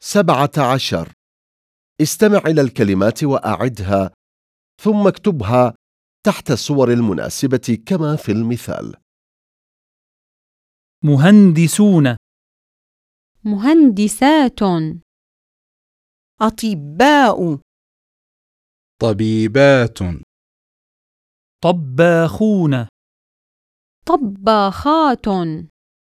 سبعة عشر. استمع إلى الكلمات وأعدها ثم اكتبها تحت الصور المناسبة كما في المثال. مهندسون. مهندسات. أطباء. طبيبات. طباخون. طباخات.